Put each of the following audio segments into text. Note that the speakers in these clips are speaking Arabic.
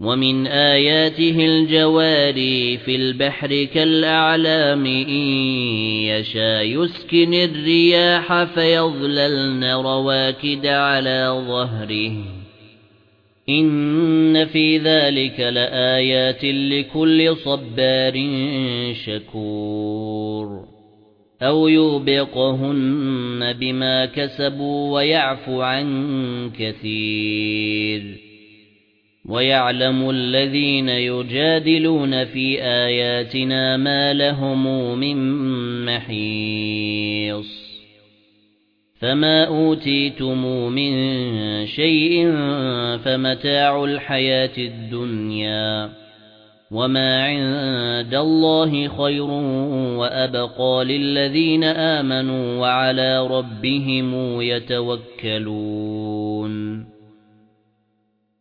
وَمِنْ آيَاتِهِ الْجَوَارِ فِي الْبَحْرِ كَالْأَعْلَامِ إِنْ يَشَاءْ يُسْكِنِ الرِّياحَ فَيَظْلَلْنَ رَوَاكِدَ عَلَى ظَهْرِهِ. إِنَّ فِي ذَلِكَ لَآيَاتٍ لِكُلِّ صَبَّارٍ شَكُورٍ. أَوْ يُوبِقْهُنَّ بِمَا كَسَبُوا وَيَعْفُو عَن كَثِيرٍ. وَيَعْلَمُ الَّذِينَ يُجَادِلُونَ فِي آيَاتِنَا مَا لَهُم مِّن مَّحِيصٍ. فَمَا أُوتِيتُم مِّن شَيْءٍ فَمَتَاعُ الْحَيَاةِ الدُّنْيَا وَمَا عِندَ اللَّهِ خَيْرٌ وَأَبْقَى لِلَّذِينَ آمَنُوا وَعَلَى رَبِّهِمْ يَتَوَكَّلُونَ.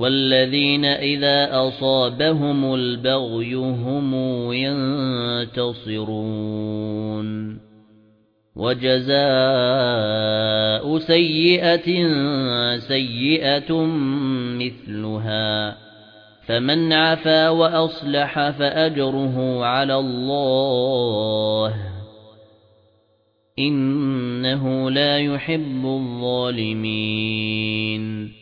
وَالَّذِينَ إِذَا أَصَابَهُمُ الْبَغْيُ هُمْ يَنتَصِرُونَ. وَجَزَاءُ سَيِّئَةٍ سَيِّئَةٌ مِثْلُهَا. فَمَنْ عَفَا وَأَصْلَحَ فَأَجْرُهُ عَلَى اللَّهِ. إِنَّهُ لَا يُحِبُّ الظَّالِمِينَ.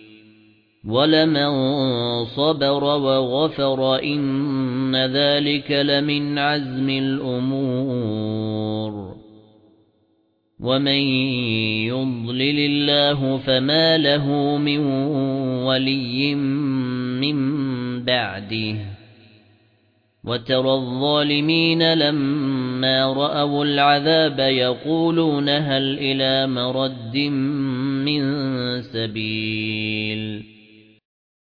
وَلَمَن صَبَرَ وَغَفَرَ إِنَّ ذَلِكَ لَمِنْ عَزْمِ الْأُمُورِ وَمَن يُضْلِلِ اللَّهُ فَمَا لَهُ مِن وَلِيٍّ مِّن بَعْدِهِ وَتَرَى الظَّالِمِينَ لَمَّا رَأَوُا الْعَذَابَ يَقُولُونَ هَلْ إِلَى مَرَدٍّ مِّن سَبِيلٍ